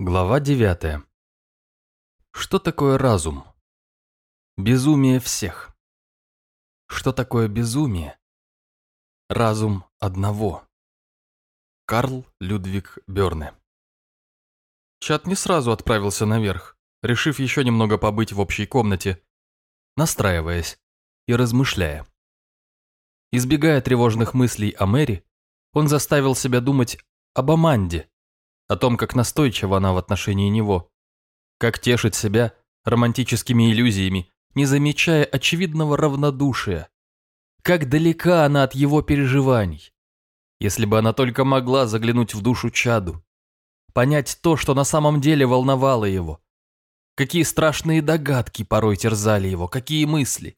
Глава девятая. Что такое разум? Безумие всех. Что такое безумие? Разум одного. Карл Людвиг Бёрне. Чат не сразу отправился наверх, решив еще немного побыть в общей комнате, настраиваясь и размышляя. Избегая тревожных мыслей о Мэри, он заставил себя думать об Аманде, о том, как настойчива она в отношении него, как тешит себя романтическими иллюзиями, не замечая очевидного равнодушия, как далека она от его переживаний. Если бы она только могла заглянуть в душу Чаду, понять то, что на самом деле волновало его, какие страшные догадки порой терзали его, какие мысли.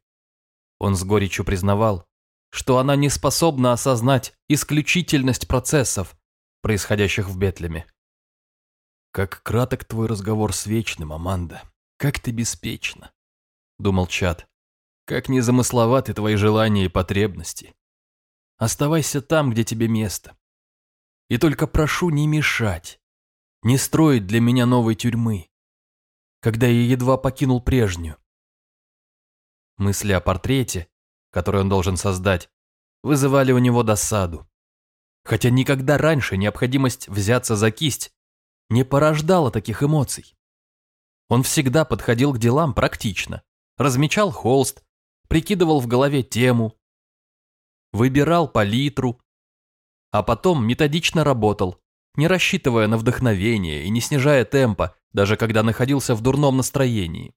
Он с горечью признавал, что она не способна осознать исключительность процессов, происходящих в Бетлеме. «Как краток твой разговор с Вечным, Аманда. Как ты беспечна», — думал Чад. «Как незамысловаты твои желания и потребности. Оставайся там, где тебе место. И только прошу не мешать, не строить для меня новой тюрьмы, когда я едва покинул прежнюю». Мысли о портрете, который он должен создать, вызывали у него досаду. Хотя никогда раньше необходимость взяться за кисть не порождала таких эмоций. Он всегда подходил к делам практично, размечал холст, прикидывал в голове тему, выбирал палитру, а потом методично работал, не рассчитывая на вдохновение и не снижая темпа, даже когда находился в дурном настроении.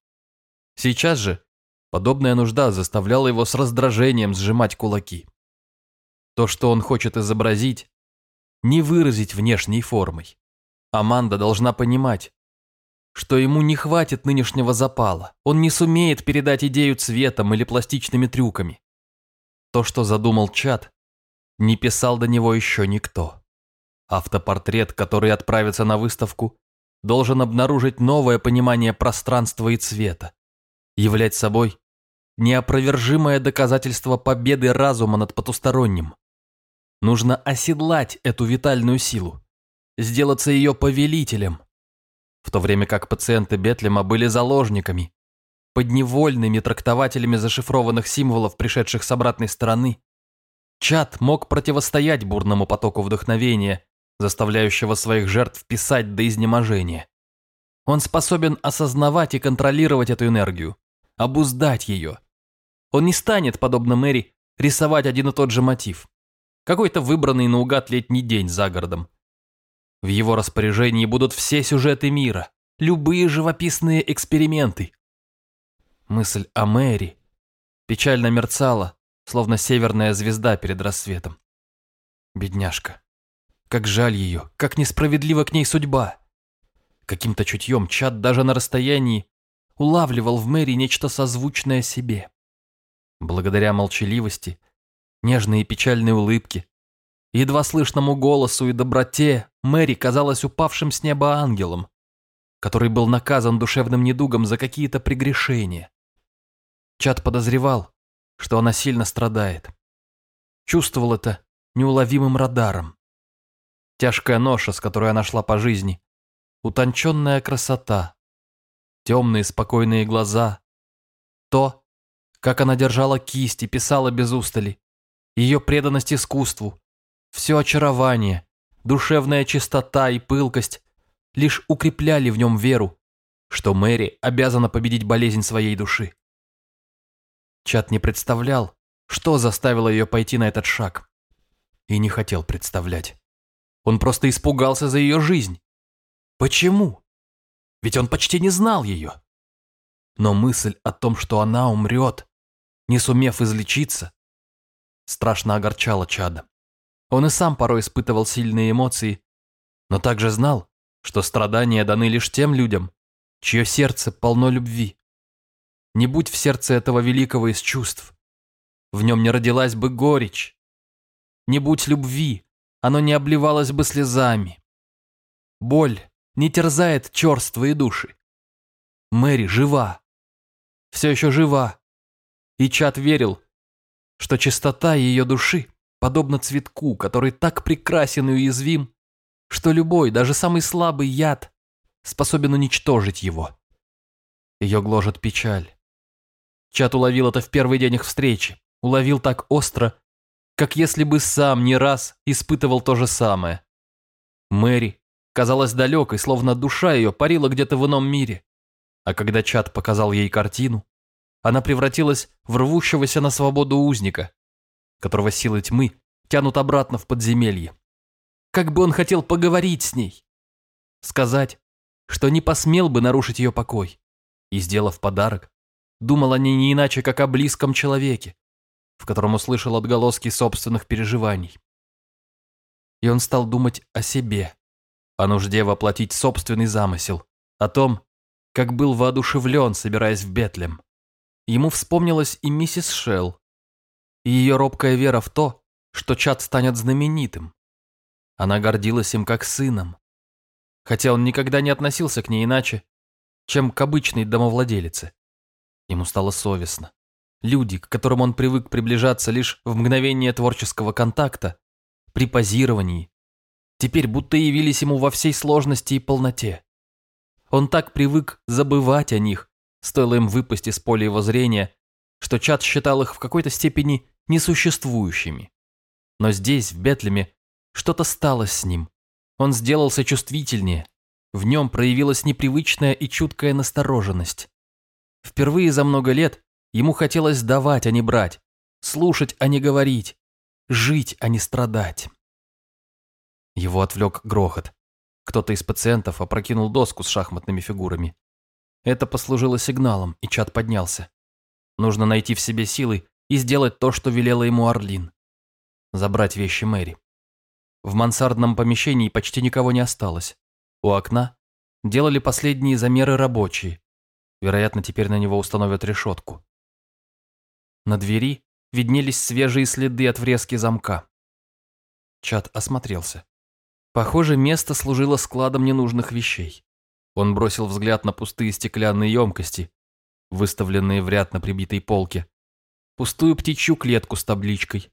Сейчас же подобная нужда заставляла его с раздражением сжимать кулаки. То, что он хочет изобразить, не выразить внешней формой. Аманда должна понимать, что ему не хватит нынешнего запала, он не сумеет передать идею цветом или пластичными трюками. То, что задумал Чат, не писал до него еще никто. Автопортрет, который отправится на выставку, должен обнаружить новое понимание пространства и цвета, являть собой неопровержимое доказательство победы разума над потусторонним. Нужно оседлать эту витальную силу, сделаться ее повелителем, в то время как пациенты Бетлема были заложниками, подневольными трактователями зашифрованных символов, пришедших с обратной стороны. Чат мог противостоять бурному потоку вдохновения, заставляющего своих жертв писать до изнеможения. Он способен осознавать и контролировать эту энергию, обуздать ее. Он не станет, подобно Мэри, рисовать один и тот же мотив. Какой-то выбранный наугад летний день за городом, в его распоряжении будут все сюжеты мира, любые живописные эксперименты. Мысль о Мэри печально мерцала, словно северная звезда перед рассветом. Бедняжка. Как жаль ее, как несправедлива к ней судьба. Каким-то чутьем Чад даже на расстоянии улавливал в Мэри нечто созвучное себе. Благодаря молчаливости, нежной и печальной улыбке, едва слышному голосу и доброте Мэри казалась упавшим с неба ангелом, который был наказан душевным недугом за какие-то прегрешения. Чат подозревал, что она сильно страдает. Чувствовал это неуловимым радаром. Тяжкая ноша, с которой она шла по жизни, утонченная красота, темные спокойные глаза, то, как она держала кисть и писала без устали, ее преданность искусству, все очарование, душевная чистота и пылкость лишь укрепляли в нем веру, что Мэри обязана победить болезнь своей души. Чат не представлял, что заставило ее пойти на этот шаг. И не хотел представлять. Он просто испугался за ее жизнь. Почему? Ведь он почти не знал ее. Но мысль о том, что она умрет, не сумев излечиться, страшно огорчала Чада. Он и сам порой испытывал сильные эмоции, но также знал, что страдания даны лишь тем людям, чье сердце полно любви. Не будь в сердце этого великого из чувств, в нем не родилась бы горечь. Не будь любви, оно не обливалось бы слезами. Боль не терзает черствые души. Мэри жива, все еще жива, и Чат верил, что чистота ее души подобно цветку, который так прекрасен и уязвим, что любой, даже самый слабый яд способен уничтожить его. Ее гложет печаль. Чат уловил это в первый день их встречи, уловил так остро, как если бы сам не раз испытывал то же самое. Мэри казалась далекой, словно душа ее парила где-то в ином мире. А когда Чат показал ей картину, она превратилась в рвущегося на свободу узника, которого силы тьмы тянут обратно в подземелье. Как бы он хотел поговорить с ней, сказать, что не посмел бы нарушить ее покой, и, сделав подарок, думал о ней не иначе, как о близком человеке, в котором услышал отголоски собственных переживаний. И он стал думать о себе, о нужде воплотить собственный замысел, о том, как был воодушевлен, собираясь в Бетлем. Ему вспомнилась и миссис Шелл, и ее робкая вера в то, что Чад станет знаменитым. Она гордилась им как сыном, хотя он никогда не относился к ней иначе, чем к обычной домовладелице. Ему стало совестно. Люди, к которым он привык приближаться лишь в мгновение творческого контакта, при позировании, теперь будто явились ему во всей сложности и полноте. Он так привык забывать о них, стоило им выпасть из поля его зрения, что Чат считал их в какой-то степени несуществующими. Но здесь, в Бетлеме, что-то стало с ним. Он сделался чувствительнее. В нем проявилась непривычная и чуткая настороженность. Впервые за много лет ему хотелось давать, а не брать, слушать, а не говорить, жить, а не страдать. Его отвлек грохот. Кто-то из пациентов опрокинул доску с шахматными фигурами. Это послужило сигналом, и чат поднялся. Нужно найти в себе силы и сделать то, что велела ему Орлин. Забрать вещи Мэри. В мансардном помещении почти никого не осталось. У окна делали последние замеры рабочие. Вероятно, теперь на него установят решетку. На двери виднелись свежие следы от врезки замка. Чат осмотрелся. Похоже, место служило складом ненужных вещей. Он бросил взгляд на пустые стеклянные емкости, выставленные в ряд на прибитой полке, пустую птичью клетку с табличкой.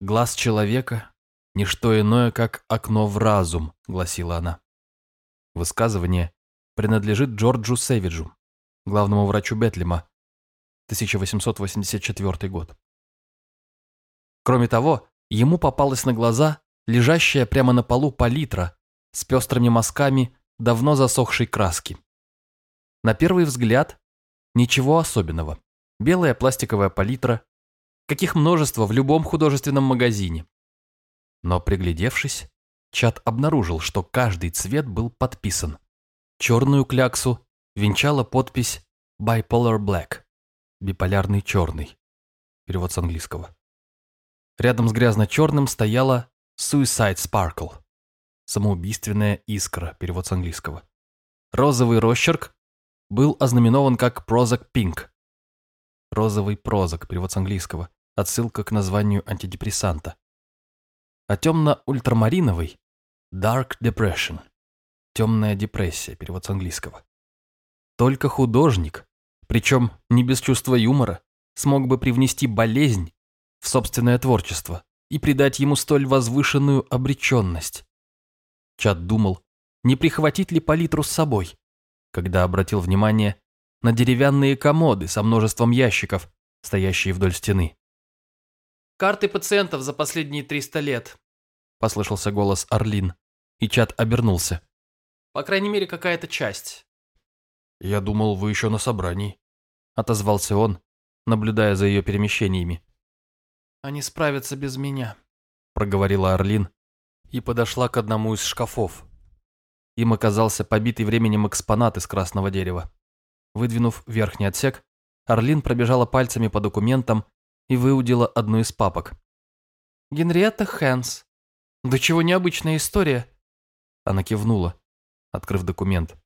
«Глаз человека – ничто иное, как окно в разум», – гласила она. Высказывание принадлежит Джорджу Сэвиджу, главному врачу Бетлема, 1884 год. Кроме того, ему попалась на глаза лежащая прямо на полу палитра с пестрыми мазками давно засохшей краски. На первый взгляд ничего особенного. Белая пластиковая палитра, каких множество в любом художественном магазине. Но приглядевшись, Чат обнаружил, что каждый цвет был подписан. Черную кляксу венчала подпись «Bipolar Black» – «Биполярный черный», перевод с английского. Рядом с грязно-черным стояла Suicide Sparkle. Самоубийственная искра, перевод с английского. Розовый росчерк был ознаменован как Prozac Pink. Розовый прозак, перевод с английского. Отсылка к названию антидепрессанта. А темно-ультрамариновый Dark Depression. Темная депрессия, перевод с английского. Только художник, причем не без чувства юмора, смог бы привнести болезнь в собственное творчество и придать ему столь возвышенную обреченность. Чат думал, не прихватить ли палитру с собой, когда обратил внимание на деревянные комоды со множеством ящиков, стоящие вдоль стены. «Карты пациентов за последние 300 лет», – послышался голос Орлин, и Чат обернулся. «По крайней мере, какая-то часть». «Я думал, вы еще на собрании», – отозвался он, наблюдая за ее перемещениями. Они справятся без меня», – проговорила Орлин и подошла к одному из шкафов. Им оказался побитый временем экспонат из красного дерева. Выдвинув верхний отсек, Орлин пробежала пальцами по документам и выудила одну из папок. «Генриетта Хэнс. Да чего необычная история?» Она кивнула, открыв документ.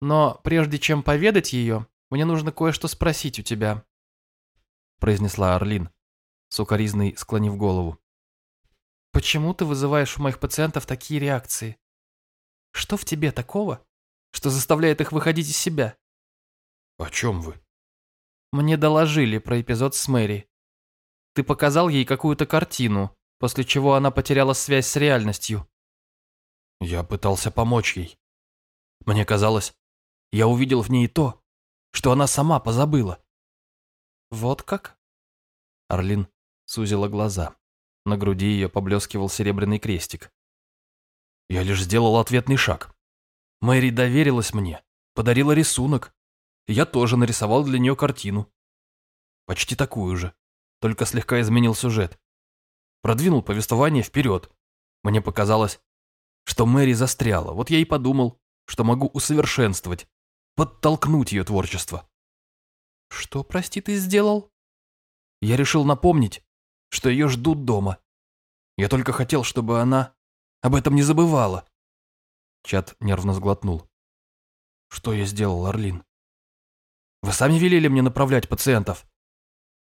«Но прежде чем поведать ее, мне нужно кое-что спросить у тебя», произнесла Орлин сукоризной склонив голову. «Почему ты вызываешь у моих пациентов такие реакции? Что в тебе такого, что заставляет их выходить из себя?» «О чем вы?» «Мне доложили про эпизод с Мэри. Ты показал ей какую-то картину, после чего она потеряла связь с реальностью». «Я пытался помочь ей». Мне казалось, я увидел в ней то, что она сама позабыла. Вот как? Орлин сузила глаза. На груди ее поблескивал серебряный крестик. Я лишь сделал ответный шаг. Мэри доверилась мне, подарила рисунок. Я тоже нарисовал для нее картину. Почти такую же, только слегка изменил сюжет. Продвинул повествование вперед. Мне показалось, что Мэри застряла. Вот я и подумал, что могу усовершенствовать, подтолкнуть ее творчество. Что, прости, ты сделал? Я решил напомнить, что ее ждут дома. Я только хотел, чтобы она об этом не забывала. Чат нервно сглотнул. Что я сделал, Орлин? Вы сами велели мне направлять пациентов.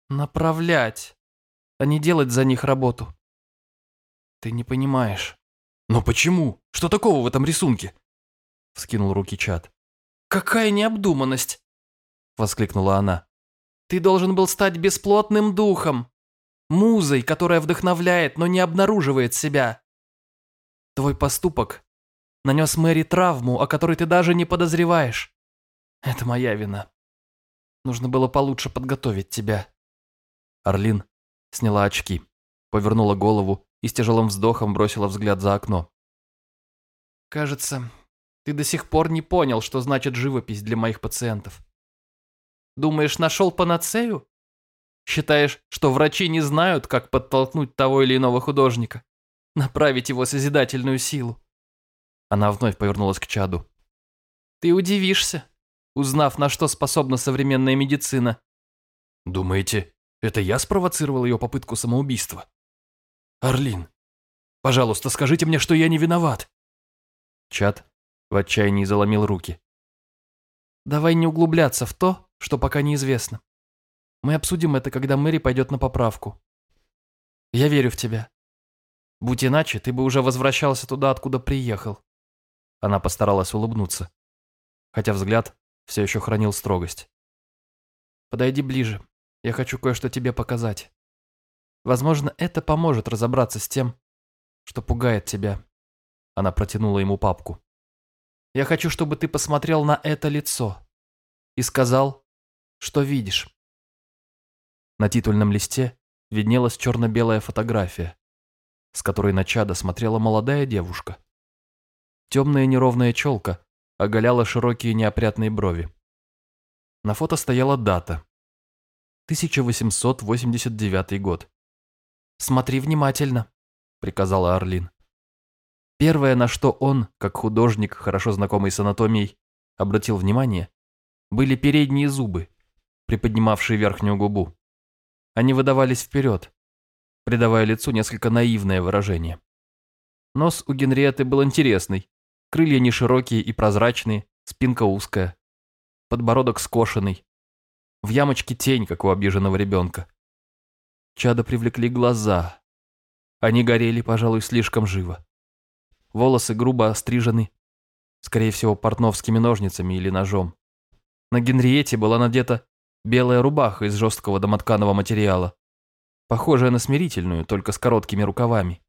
Направлять, а не делать за них работу. Ты не понимаешь. Но почему? Что такого в этом рисунке? Вскинул руки Чат. Какая необдуманность! Воскликнула она. Ты должен был стать бесплотным духом, музой, которая вдохновляет, но не обнаруживает себя. Твой поступок нанес Мэри травму, о которой ты даже не подозреваешь. Это моя вина. Нужно было получше подготовить тебя. Орлин сняла очки, повернула голову и с тяжелым вздохом бросила взгляд за окно. «Кажется, ты до сих пор не понял, что значит живопись для моих пациентов. Думаешь, нашел панацею? Считаешь, что врачи не знают, как подтолкнуть того или иного художника? Направить его созидательную силу?» Она вновь повернулась к Чаду. «Ты удивишься, узнав, на что способна современная медицина». «Думаете, это я спровоцировал ее попытку самоубийства?» «Орлин, пожалуйста, скажите мне, что я не виноват!» Чат в отчаянии заломил руки. «Давай не углубляться в то, что пока неизвестно. Мы обсудим это, когда Мэри пойдет на поправку. Я верю в тебя. Будь иначе, ты бы уже возвращался туда, откуда приехал». Она постаралась улыбнуться, хотя взгляд все еще хранил строгость. «Подойди ближе, я хочу кое-что тебе показать». Возможно, это поможет разобраться с тем, что пугает тебя. Она протянула ему папку. Я хочу, чтобы ты посмотрел на это лицо и сказал, что видишь. На титульном листе виднелась черно-белая фотография, с которой на чада смотрела молодая девушка. Темная неровная челка оголяла широкие неопрятные брови. На фото стояла дата. 1889 год. «Смотри внимательно», — приказала Орлин. Первое, на что он, как художник, хорошо знакомый с анатомией, обратил внимание, были передние зубы, приподнимавшие верхнюю губу. Они выдавались вперед, придавая лицу несколько наивное выражение. Нос у Генриетты был интересный, крылья не широкие и прозрачные, спинка узкая, подбородок скошенный, в ямочке тень, как у обиженного ребенка. Чада привлекли глаза. Они горели, пожалуй, слишком живо. Волосы грубо острижены, скорее всего, портновскими ножницами или ножом. На Генриете была надета белая рубаха из жесткого домотканого материала, похожая на смирительную, только с короткими рукавами.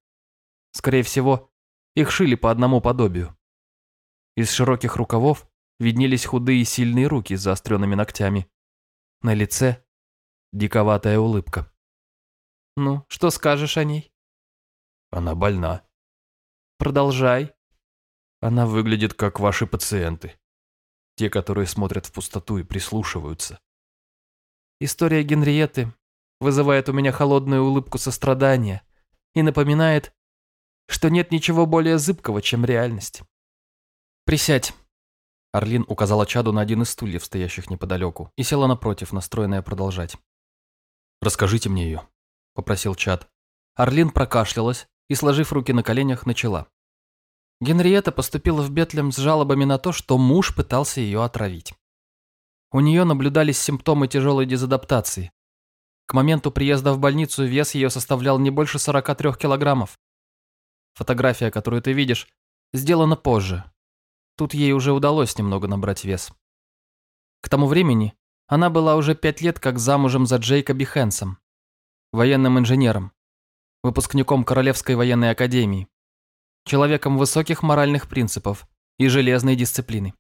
Скорее всего, их шили по одному подобию. Из широких рукавов виднелись худые сильные руки с заостренными ногтями. На лице диковатая улыбка. Ну, что скажешь о ней? Она больна. Продолжай. Она выглядит как ваши пациенты. Те, которые смотрят в пустоту и прислушиваются. История Генриетты вызывает у меня холодную улыбку сострадания и напоминает, что нет ничего более зыбкого, чем реальность. Присядь. Орлин указала Чаду на один из стульев, стоящих неподалеку, и села напротив, настроенная продолжать. «Расскажите мне ее», – попросил Чад. Орлин прокашлялась и, сложив руки на коленях, начала. Генриетта поступила в Бетлем с жалобами на то, что муж пытался ее отравить. У нее наблюдались симптомы тяжелой дезадаптации. К моменту приезда в больницу вес ее составлял не больше 43 килограммов. Фотография, которую ты видишь, сделана позже. Тут ей уже удалось немного набрать вес. К тому времени она была уже пять лет как замужем за Джейкоби Хэнсом, военным инженером, выпускником Королевской военной академии, человеком высоких моральных принципов и железной дисциплины.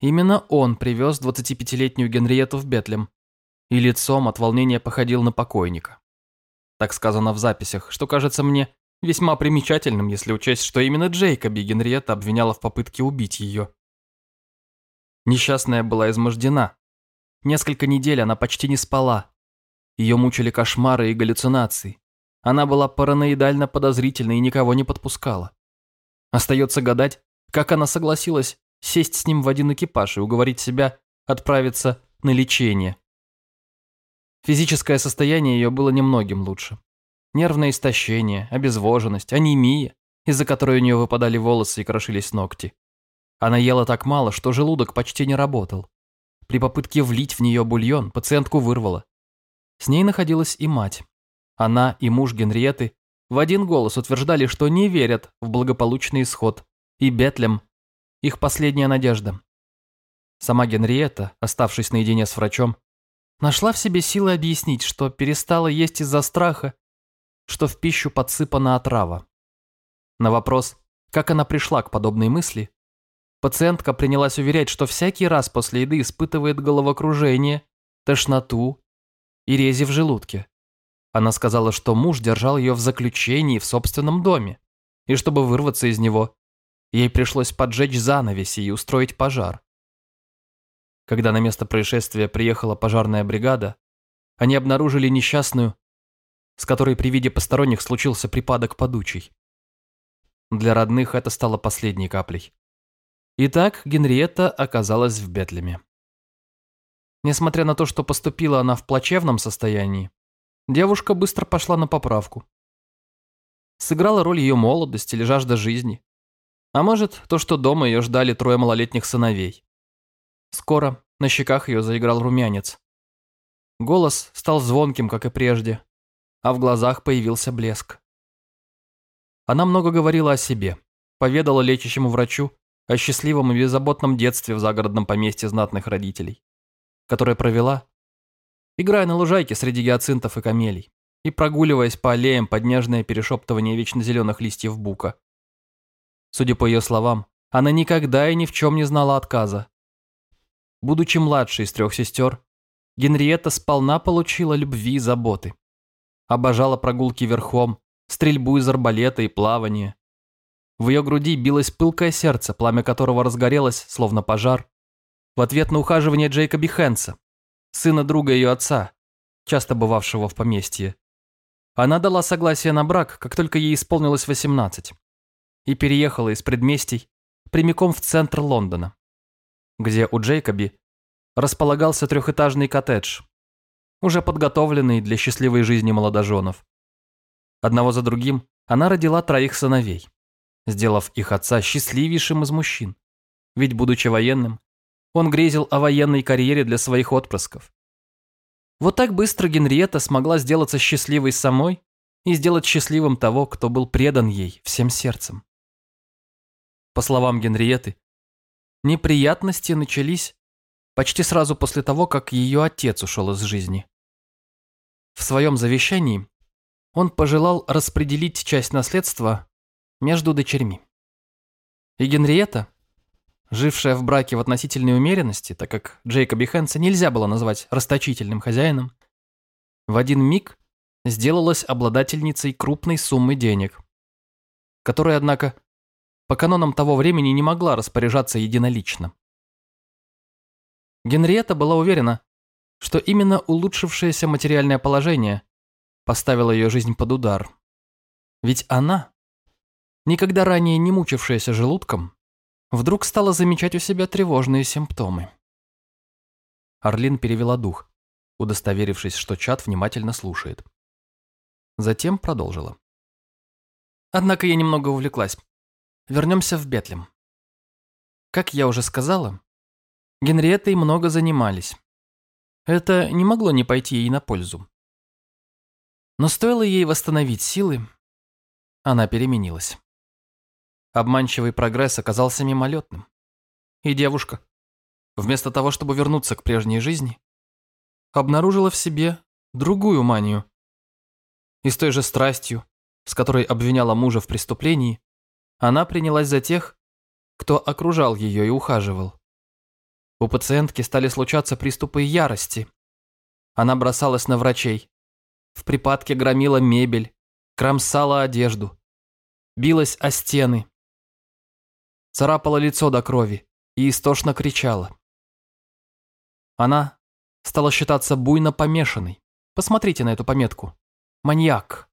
Именно он привез 25-летнюю Генриету в Бетлем, и лицом от волнения походил на покойника. Так сказано в записях, что кажется мне весьма примечательным, если учесть, что именно Джейкоби Генриетта обвиняла в попытке убить ее. Несчастная была измождена. Несколько недель она почти не спала. Ее мучили кошмары и галлюцинации. Она была параноидально подозрительна и никого не подпускала. Остается гадать, как она согласилась сесть с ним в один экипаж и уговорить себя отправиться на лечение. Физическое состояние ее было немногим лучше. Нервное истощение, обезвоженность, анемия, из-за которой у нее выпадали волосы и крошились ногти. Она ела так мало, что желудок почти не работал. При попытке влить в нее бульон пациентку вырвало. С ней находилась и мать. Она и муж Генриеты в один голос утверждали, что не верят в благополучный исход, и Бетлем – их последняя надежда. Сама Генриетта, оставшись наедине с врачом, Нашла в себе силы объяснить, что перестала есть из-за страха, что в пищу подсыпана отрава. На вопрос, как она пришла к подобной мысли, пациентка принялась уверять, что всякий раз после еды испытывает головокружение, тошноту и рези в желудке. Она сказала, что муж держал ее в заключении в собственном доме, и чтобы вырваться из него, ей пришлось поджечь занавеси и устроить пожар. Когда на место происшествия приехала пожарная бригада, они обнаружили несчастную, с которой при виде посторонних случился припадок подучий. Для родных это стало последней каплей. Итак, Генриетта оказалась в Бетлеме. Несмотря на то, что поступила она в плачевном состоянии, девушка быстро пошла на поправку. Сыграла роль ее молодости или жажда жизни. А может, то, что дома ее ждали трое малолетних сыновей. Скоро на щеках ее заиграл румянец. Голос стал звонким, как и прежде, а в глазах появился блеск. Она много говорила о себе, поведала лечащему врачу о счастливом и беззаботном детстве в загородном поместье знатных родителей, которое провела, играя на лужайке среди гиацинтов и камелий и прогуливаясь по аллеям под нежное перешептывание вечно зеленых листьев бука. Судя по ее словам, она никогда и ни в чем не знала отказа, Будучи младшей из трех сестер, Генриетта сполна получила любви и заботы. Обожала прогулки верхом, стрельбу из арбалета и плавание. В ее груди билось пылкое сердце, пламя которого разгорелось, словно пожар, в ответ на ухаживание Джейкоби Хэнса, сына друга ее отца, часто бывавшего в поместье. Она дала согласие на брак, как только ей исполнилось 18, и переехала из предместий прямиком в центр Лондона где у Джейкоби располагался трехэтажный коттедж, уже подготовленный для счастливой жизни молодоженов. Одного за другим она родила троих сыновей, сделав их отца счастливейшим из мужчин. Ведь, будучи военным, он грезил о военной карьере для своих отпрысков. Вот так быстро Генриетта смогла сделаться счастливой самой и сделать счастливым того, кто был предан ей всем сердцем. По словам Генриетты, Неприятности начались почти сразу после того, как ее отец ушел из жизни. В своем завещании он пожелал распределить часть наследства между дочерьми. И Генриетта, жившая в браке в относительной умеренности, так как Джейкоби Хэнса нельзя было назвать расточительным хозяином, в один миг сделалась обладательницей крупной суммы денег, которая, однако, по канонам того времени не могла распоряжаться единолично. Генриетта была уверена, что именно улучшившееся материальное положение поставило ее жизнь под удар. Ведь она, никогда ранее не мучившаяся желудком, вдруг стала замечать у себя тревожные симптомы. Орлин перевела дух, удостоверившись, что чат внимательно слушает. Затем продолжила. Однако я немного увлеклась. Вернемся в Бетлем. Как я уже сказала, Генриеттой много занимались. Это не могло не пойти ей на пользу. Но стоило ей восстановить силы, она переменилась. Обманчивый прогресс оказался мимолетным. И девушка, вместо того, чтобы вернуться к прежней жизни, обнаружила в себе другую манию. И с той же страстью, с которой обвиняла мужа в преступлении, она принялась за тех, кто окружал ее и ухаживал. У пациентки стали случаться приступы ярости. Она бросалась на врачей. В припадке громила мебель, кромсала одежду, билась о стены, царапала лицо до крови и истошно кричала. Она стала считаться буйно помешанной. Посмотрите на эту пометку. Маньяк.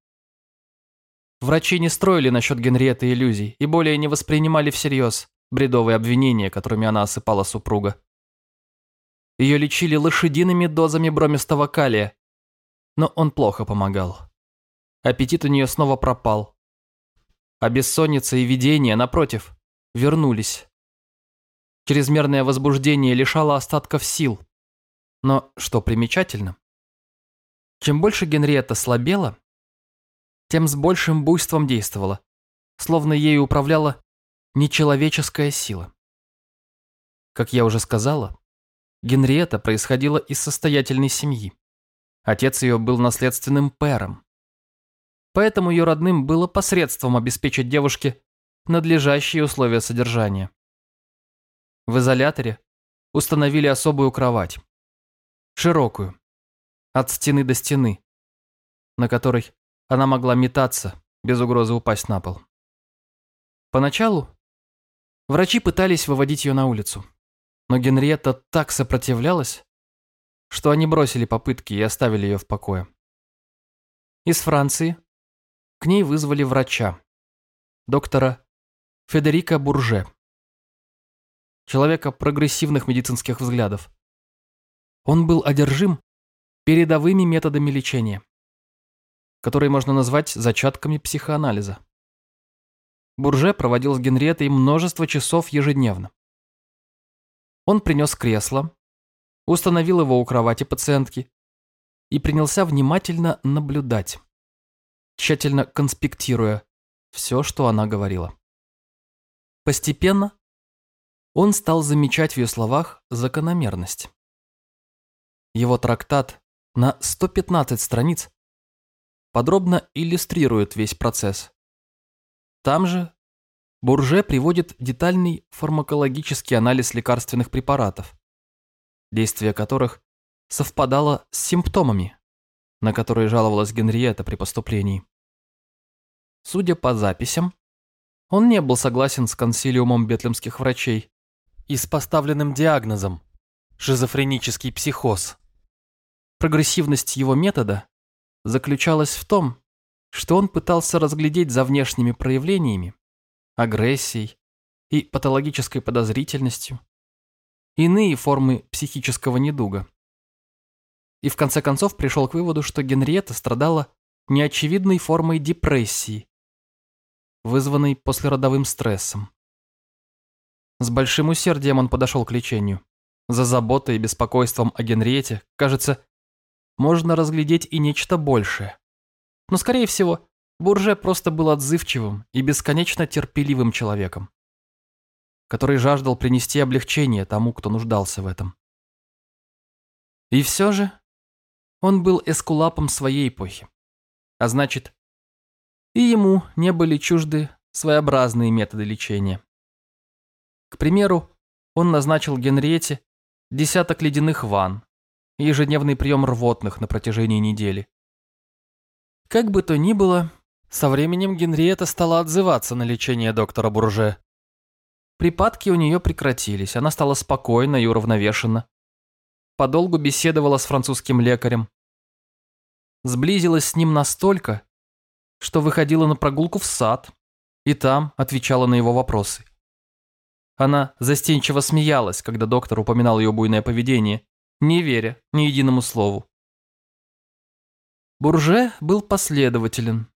Врачи не строили насчет Генриетты иллюзий и более не воспринимали всерьез бредовые обвинения, которыми она осыпала супруга. Ее лечили лошадиными дозами бромистого калия, но он плохо помогал. Аппетит у нее снова пропал. А бессонница и видение, напротив, вернулись. Чрезмерное возбуждение лишало остатков сил. Но, что примечательно, чем больше Генриетта слабела, тем с большим буйством действовала, словно ею управляла нечеловеческая сила. Как я уже сказала, Генриетта происходила из состоятельной семьи. Отец ее был наследственным пэром. Поэтому ее родным было посредством обеспечить девушке надлежащие условия содержания. В изоляторе установили особую кровать. Широкую, от стены до стены, на которой она могла метаться, без угрозы упасть на пол. Поначалу врачи пытались выводить ее на улицу, но Генриетта так сопротивлялась, что они бросили попытки и оставили ее в покое. Из Франции к ней вызвали врача, доктора Федерико Бурже, человека прогрессивных медицинских взглядов. Он был одержим передовыми методами лечения, которые можно назвать зачатками психоанализа. Бурже проводил с Генриетой множество часов ежедневно. Он принес кресло, установил его у кровати пациентки и принялся внимательно наблюдать, тщательно конспектируя все, что она говорила. Постепенно он стал замечать в ее словах закономерность. Его трактат на 115 страниц подробно иллюстрирует весь процесс. Там же Бурже приводит детальный фармакологический анализ лекарственных препаратов, действие которых совпадало с симптомами, на которые жаловалась Генриетта при поступлении. Судя по записям, он не был согласен с консилиумом бетлемских врачей и с поставленным диагнозом – шизофренический психоз. Прогрессивность его метода заключалась в том, что он пытался разглядеть за внешними проявлениями, агрессией и патологической подозрительностью, иные формы психического недуга. И в конце концов пришел к выводу, что Генриетта страдала неочевидной формой депрессии, вызванной послеродовым стрессом. С большим усердием он подошел к лечению. За заботой и беспокойством о Генриете, кажется, можно разглядеть и нечто большее. Но, скорее всего, Бурже просто был отзывчивым и бесконечно терпеливым человеком, который жаждал принести облегчение тому, кто нуждался в этом. И все же он был эскулапом своей эпохи, а значит, и ему не были чужды своеобразные методы лечения. К примеру, он назначил Генриете десяток ледяных ванн и ежедневный прием рвотных на протяжении недели. Как бы то ни было, со временем Генриетта стала отзываться на лечение доктора Бурже. Припадки у нее прекратились, она стала спокойна и уравновешена. Подолгу беседовала с французским лекарем. Сблизилась с ним настолько, что выходила на прогулку в сад и там отвечала на его вопросы. Она застенчиво смеялась, когда доктор упоминал ее буйное поведение, не веря ни единому слову. Бурже был последователен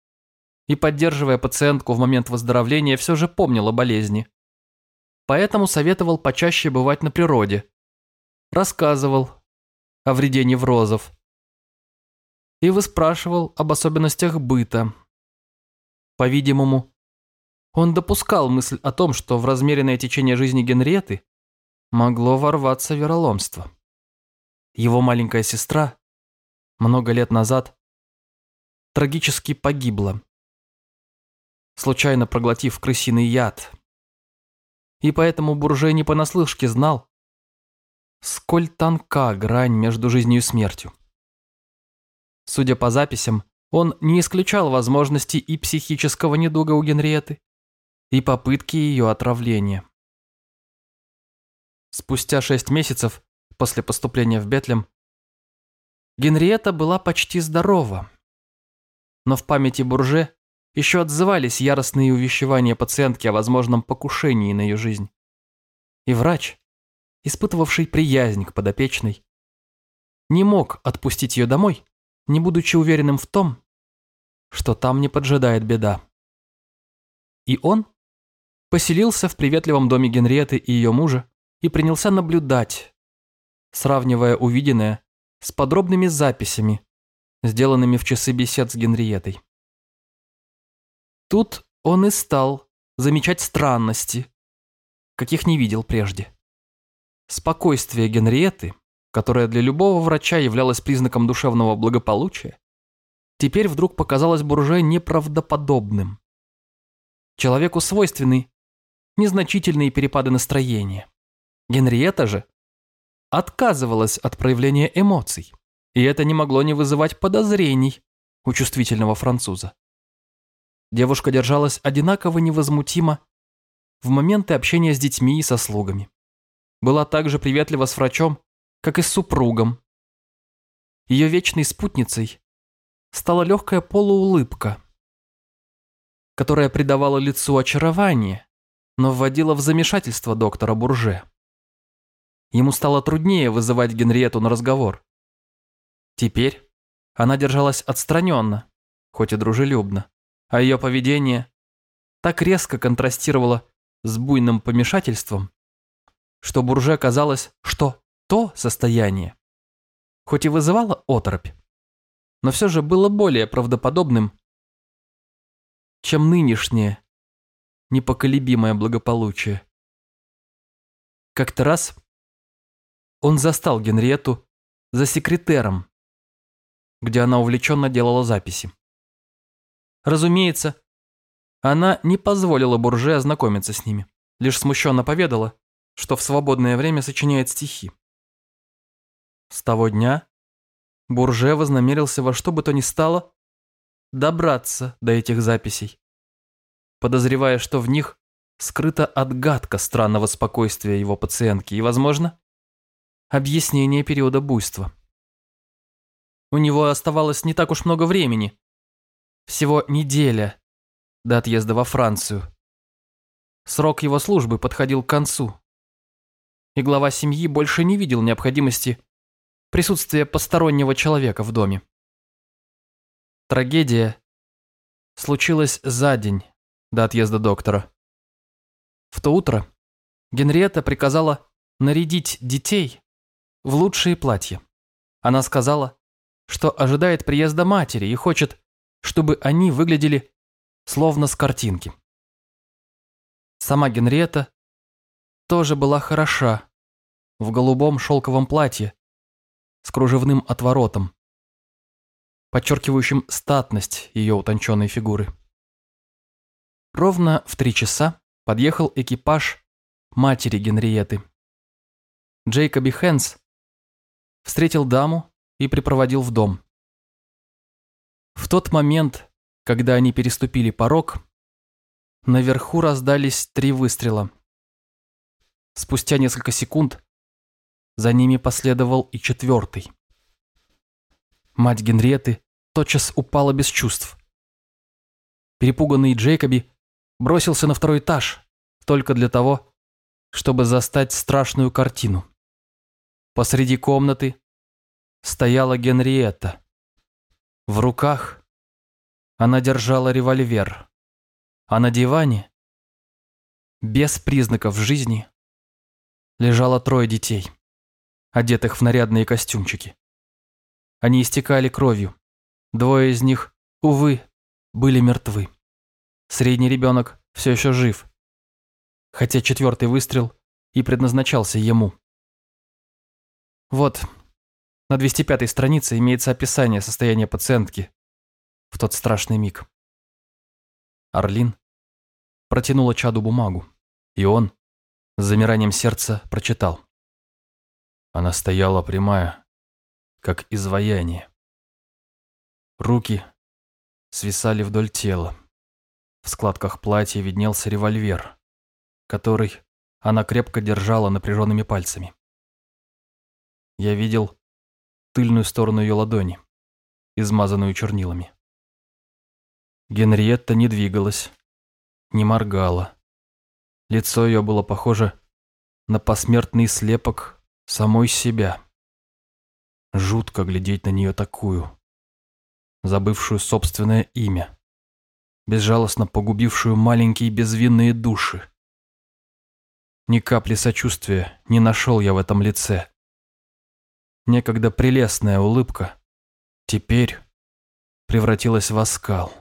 и, поддерживая пациентку в момент выздоровления, все же помнил о болезни. Поэтому советовал почаще бывать на природе. Рассказывал о вреде неврозов. И выспрашивал об особенностях быта. По-видимому, он допускал мысль о том, что в размеренное течение жизни Генриеты могло ворваться вероломство. Его маленькая сестра много лет назад трагически погибла, случайно проглотив крысиный яд. И поэтому Бурже не понаслышке знал, сколь тонка грань между жизнью и смертью. Судя по записям, он не исключал возможности и психического недуга у Генриеты, и попытки ее отравления. Спустя шесть месяцев после поступления в Бетлем Генриетта была почти здорова, но в памяти Бурже еще отзывались яростные увещевания пациентки о возможном покушении на ее жизнь. И врач, испытывавший приязнь к подопечной, не мог отпустить ее домой, не будучи уверенным в том, что там не поджидает беда. И он поселился в приветливом доме Генриеты и ее мужа и принялся наблюдать, сравнивая увиденное с подробными записями, сделанными в часы бесед с Генриетой. Тут он и стал замечать странности, каких не видел прежде. Спокойствие Генриеты, которое для любого врача являлось признаком душевного благополучия, теперь вдруг показалось Бурже неправдоподобным. Человеку свойственны незначительные перепады настроения. Генриетта же отказывалась от проявления эмоций, и это не могло не вызывать подозрений у чувствительного француза. Девушка держалась одинаково невозмутимо в моменты общения с детьми и со слугами. Была также приветлива с врачом, как и с супругом. Ее вечной спутницей стала легкая полуулыбка, которая придавала лицу очарование, но вводила в замешательство доктора Бурже. Ему стало труднее вызывать Генриету на разговор. Теперь она держалась отстраненно, хоть и дружелюбно а ее поведение так резко контрастировало с буйным помешательством, что Бурже казалось, что то состояние, хоть и вызывало оторопь, но все же было более правдоподобным, чем нынешнее непоколебимое благополучие. Как-то раз он застал Генриету за секретером, где она увлеченно делала записи. Разумеется, она не позволила Бурже ознакомиться с ними, лишь смущенно поведала, что в свободное время сочиняет стихи. С того дня Бурже вознамерился во что бы то ни стало добраться до этих записей, подозревая, что в них скрыта отгадка странного спокойствия его пациентки и, возможно, объяснение периода буйства. У него оставалось не так уж много времени, всего неделя до отъезда во Францию. Срок его службы подходил к концу. И глава семьи больше не видел необходимости присутствия постороннего человека в доме. Трагедия случилась за день до отъезда доктора. В то утро Генриетта приказала нарядить детей в лучшие платья. Она сказала, что ожидает приезда матери и хочет, чтобы они выглядели словно с картинки. Сама Генриетта тоже была хороша в голубом шелковом платье с кружевным отворотом, подчеркивающим статность ее утонченной фигуры. Ровно в три часа подъехал экипаж матери Генриеты. Джейкоби Хэнс встретил даму и припроводил в дом. В тот момент, когда они переступили порог, наверху раздались три выстрела. Спустя несколько секунд за ними последовал и четвертый. Мать Генриеты тотчас упала без чувств. Перепуганный Джейкоби бросился на второй этаж только для того, чтобы застать страшную картину. Посреди комнаты стояла Генриетта. В руках она держала револьвер, а на диване, без признаков жизни, лежало трое детей, одетых в нарядные костюмчики. Они истекали кровью. Двое из них, увы, были мертвы. Средний ребенок все еще жив, хотя четвертый выстрел и предназначался ему. Вот на 205 странице имеется описание состояния пациентки в тот страшный миг. Орлин протянула чаду бумагу, и он с замиранием сердца прочитал. Она стояла прямая, как изваяние. Руки свисали вдоль тела. В складках платья виднелся револьвер, который она крепко держала напряженными пальцами. Я видел тыльную сторону ее ладони, измазанную чернилами. Генриетта не двигалась, не моргала. Лицо ее было похоже на посмертный слепок самой себя. Жутко глядеть на нее такую, забывшую собственное имя, безжалостно погубившую маленькие безвинные души. Ни капли сочувствия не нашел я в этом лице. Некогда прелестная улыбка теперь превратилась в оскал,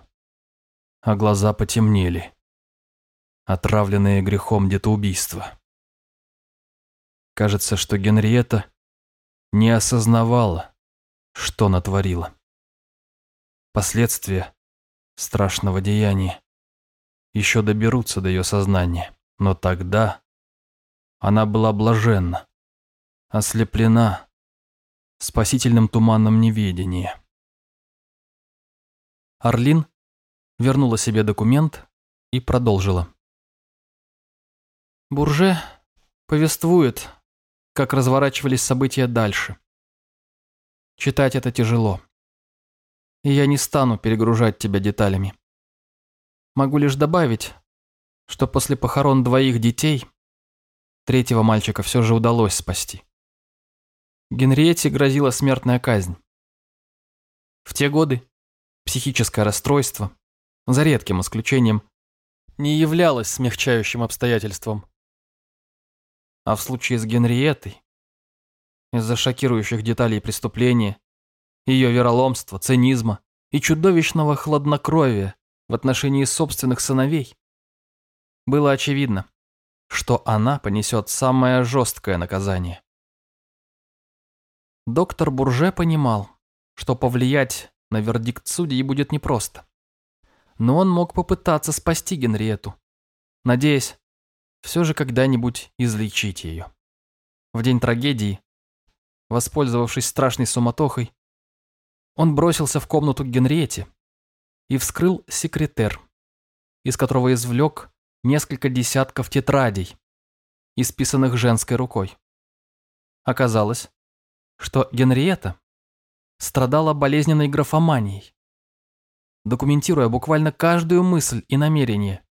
а глаза потемнели, отравленные грехом детоубийства. Кажется, что Генриетта не осознавала, что натворила. Последствия страшного деяния еще доберутся до ее сознания, но тогда она была блаженна, ослеплена спасительным туманным неведения. Орлин вернула себе документ и продолжила. Бурже повествует, как разворачивались события дальше. Читать это тяжело. И я не стану перегружать тебя деталями. Могу лишь добавить, что после похорон двоих детей Третьего мальчика все же удалось спасти. Генриетте грозила смертная казнь. В те годы психическое расстройство, за редким исключением, не являлось смягчающим обстоятельством. А в случае с Генриеттой, из-за шокирующих деталей преступления, ее вероломства, цинизма и чудовищного хладнокровия в отношении собственных сыновей, было очевидно, что она понесет самое жесткое наказание. Доктор Бурже понимал, что повлиять на вердикт судей будет непросто. Но он мог попытаться спасти Генриету, надеясь все же когда-нибудь излечить ее. В день трагедии, воспользовавшись страшной суматохой, он бросился в комнату к Генриете и вскрыл секретер, из которого извлек несколько десятков тетрадей, исписанных женской рукой. Оказалось, что Генриетта страдала болезненной графоманией, документируя буквально каждую мысль и намерение.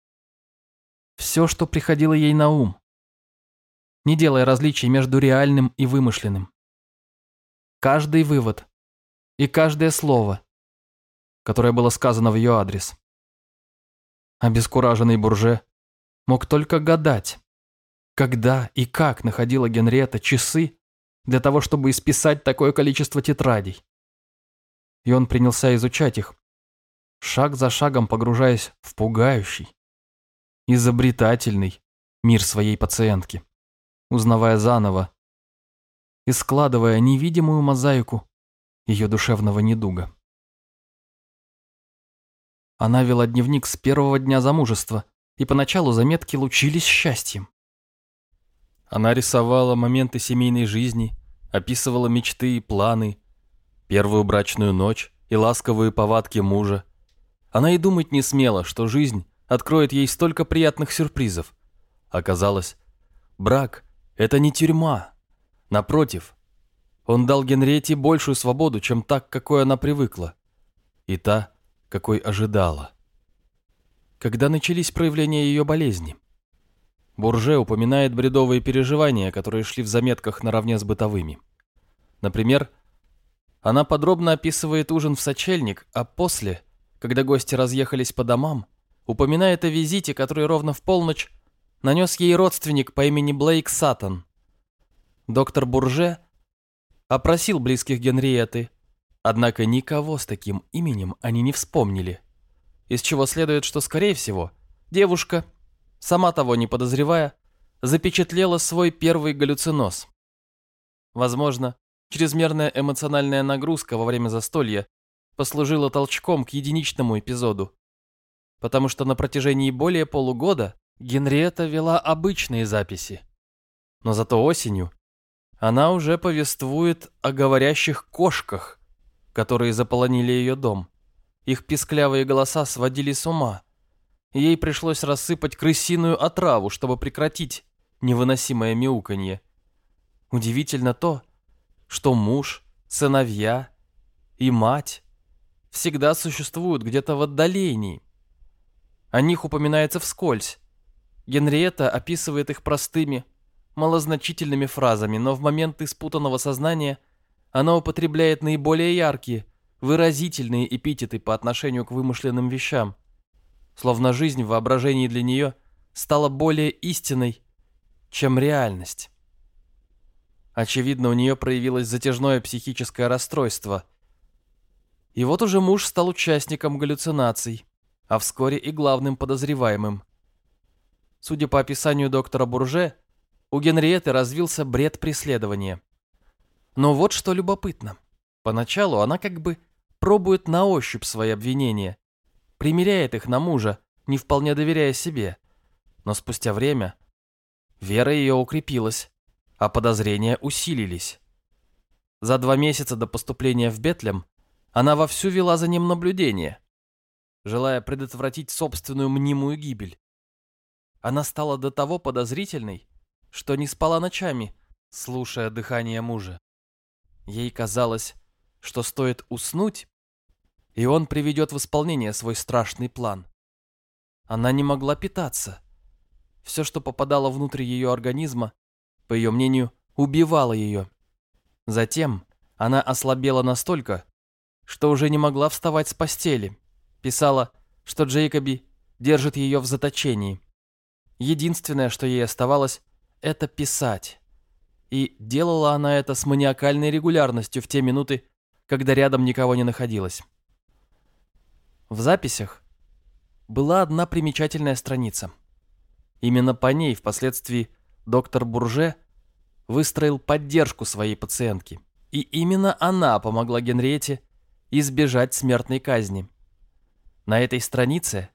Все, что приходило ей на ум, не делая различий между реальным и вымышленным. Каждый вывод и каждое слово, которое было сказано в ее адрес. Обескураженный Бурже мог только гадать, когда и как находила Генриетта часы для того, чтобы исписать такое количество тетрадей. И он принялся изучать их, шаг за шагом погружаясь в пугающий, изобретательный мир своей пациентки, узнавая заново и складывая невидимую мозаику ее душевного недуга. Она вела дневник с первого дня замужества и поначалу заметки лучились счастьем. Она рисовала моменты семейной жизни, описывала мечты и планы, первую брачную ночь и ласковые повадки мужа. Она и думать не смела, что жизнь откроет ей столько приятных сюрпризов. Оказалось, брак – это не тюрьма. Напротив, он дал Генриетте большую свободу, чем так, какой она привыкла. И та, какой ожидала когда начались проявления ее болезни. Бурже упоминает бредовые переживания, которые шли в заметках наравне с бытовыми. Например, она подробно описывает ужин в сочельник, а после, когда гости разъехались по домам, упоминает о визите, который ровно в полночь нанес ей родственник по имени Блейк Саттон. Доктор Бурже опросил близких Генриеты, однако никого с таким именем они не вспомнили из чего следует, что, скорее всего, девушка, сама того не подозревая, запечатлела свой первый галлюциноз. Возможно, чрезмерная эмоциональная нагрузка во время застолья послужила толчком к единичному эпизоду, потому что на протяжении более полугода Генриетта вела обычные записи. Но зато осенью Она уже повествует о говорящих кошках, которые заполонили ее дом. Их писклявые голоса сводили с ума. Ей пришлось рассыпать крысиную отраву, чтобы прекратить невыносимое мяуканье. Удивительно то, что муж, сыновья и мать всегда существуют где-то в отдалении. О них упоминается вскользь. Генриетта описывает их простыми, малозначительными фразами, но в момент испутанного сознания она употребляет наиболее яркие, выразительные эпитеты по отношению к вымышленным вещам, словно жизнь в воображении для нее стала более истинной, чем реальность. Очевидно, у нее проявилось затяжное психическое расстройство. И вот уже муж стал участником галлюцинаций, а вскоре и главным подозреваемым. Судя по описанию доктора Бурже, у Генриетты развился бред преследования. Но вот что любопытно. Поначалу она как бы пробует на ощупь свои обвинения, примеряет их на мужа, не вполне доверяя себе. Но спустя время вера ее укрепилась, а подозрения усилились. За два месяца до поступления в Бетлем она вовсю вела за ним наблюдение, желая предотвратить собственную мнимую гибель. Она стала до того подозрительной, что не спала ночами, слушая дыхание мужа. Ей казалось, что стоит уснуть, и он приведет в исполнение свой страшный план. Она не могла питаться. Все, что попадало внутрь ее организма, по ее мнению, убивала ее. Затем она ослабела настолько, что уже не могла вставать с постели. Писала, что Джейкоби держит ее в заточении. Единственное, что ей оставалось, это писать. И делала она это с маниакальной регулярностью в те минуты, когда рядом никого не находилось. В записях была одна примечательная страница. Именно по ней впоследствии доктор Бурже выстроил поддержку своей пациентки, и именно она помогла Генриете избежать смертной казни. На этой странице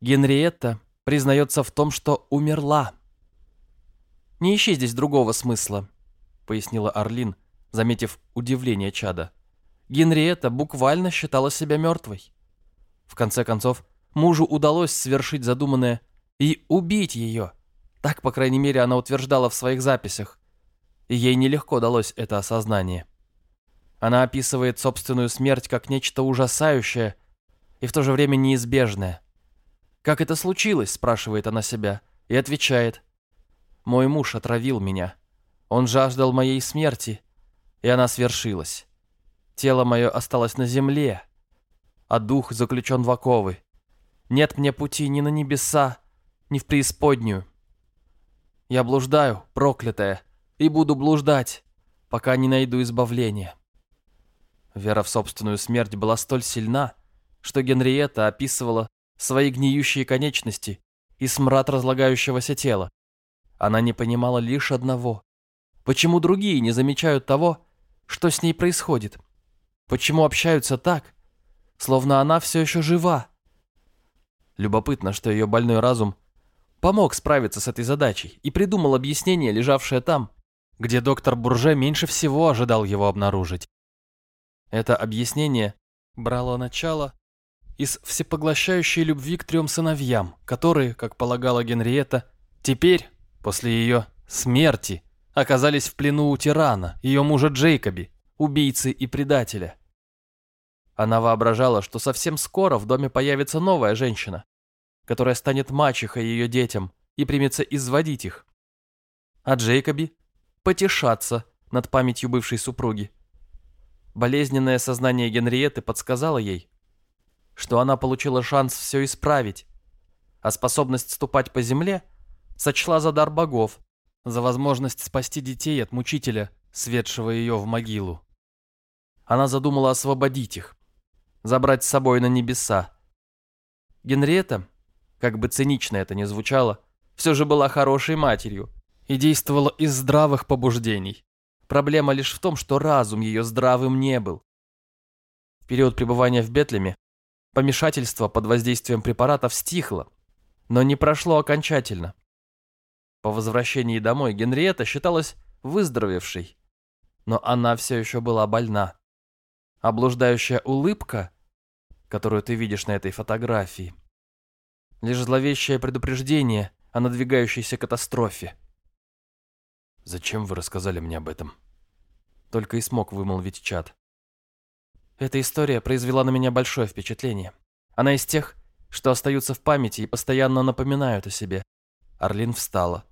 Генриетта признается в том, что умерла. «Не ищи здесь другого смысла», — пояснила Орлин, заметив удивление чада. Генриетта буквально считала себя мертвой. В конце концов, мужу удалось совершить задуманное и убить ее — так, по крайней мере, она утверждала в своих записях. И ей нелегко далось это осознание. Она описывает собственную смерть как нечто ужасающее и в то же время неизбежное. «Как это случилось?» – спрашивает она себя, и отвечает. «Мой муж отравил меня. Он жаждал моей смерти, и она свершилась. Тело мое осталось на земле, а дух заключен в оковы. Нет мне пути ни на небеса, ни в преисподнюю. Я блуждаю, проклятая, и буду блуждать, пока не найду избавления. Вера в собственную смерть была столь сильна, что Генриетта описывала свои гниющие конечности и смрад разлагающегося тела. Она не понимала лишь одного. Почему другие не замечают того, что с ней происходит? Почему общаются так, словно она все еще жива? Любопытно, что ее больной разум помог справиться с этой задачей и придумал объяснение, лежавшее там, где доктор Бурже меньше всего ожидал его обнаружить. Это объяснение брало начало из всепоглощающей любви к трем сыновьям, которые, как полагала Генриетта, теперь, после ее смерти, оказались в плену у тирана, ее мужа Джейкоби, убийцы и предателя. Она воображала, что совсем скоро в доме появится новая женщина, которая станет мачехой ее детям и примется изводить их. А Джейкоби потешаться над памятью бывшей супруги. Болезненное сознание Генриетты подсказало ей, что она получила шанс все исправить, а способность ступать по земле сочла за дар богов, за возможность спасти детей от мучителя, светшего ее в могилу. Она задумала освободить их, забрать с собой на небеса. Генриетта как бы цинично это ни звучало, все же была хорошей матерью и действовала из здравых побуждений. Проблема лишь в том, что разум ее здравым не был. В период пребывания в Бетлеме помешательство под воздействием препаратов стихло, но не прошло окончательно. По возвращении домой Генриетта считалась выздоровевшей. Но она все еще была больна. Облуждающая улыбка, которую ты видишь на этой фотографии, лишь зловещее предупреждение о надвигающейся катастрофе. «Зачем вы рассказали мне об этом?» Только и смог вымолвить чат. Эта история произвела на меня большое впечатление. Она из тех, что остаются в памяти и постоянно напоминают о себе. Орлин встала,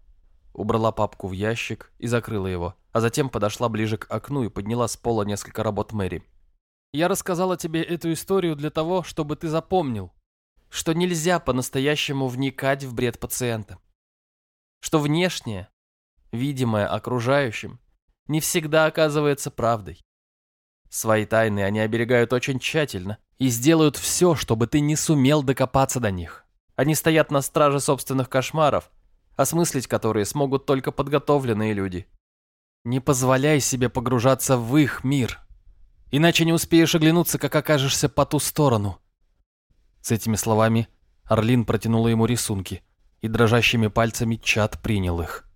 убрала папку в ящик и закрыла его, а затем подошла ближе к окну и подняла с пола несколько работ Мэри. «Я рассказала тебе эту историю для того, чтобы ты запомнил, что нельзя по-настоящему вникать в бред пациента. Что внешнее, видимое окружающим, не всегда оказывается правдой. Свои тайны они оберегают очень тщательно и сделают все, чтобы ты не сумел докопаться до них. Они стоят на страже собственных кошмаров, осмыслить которые смогут только подготовленные люди. Не позволяй себе погружаться в их мир, иначе не успеешь оглянуться, как окажешься по ту сторону. С этими словами Орлин протянула ему рисунки, и дрожащими пальцами чат принял их.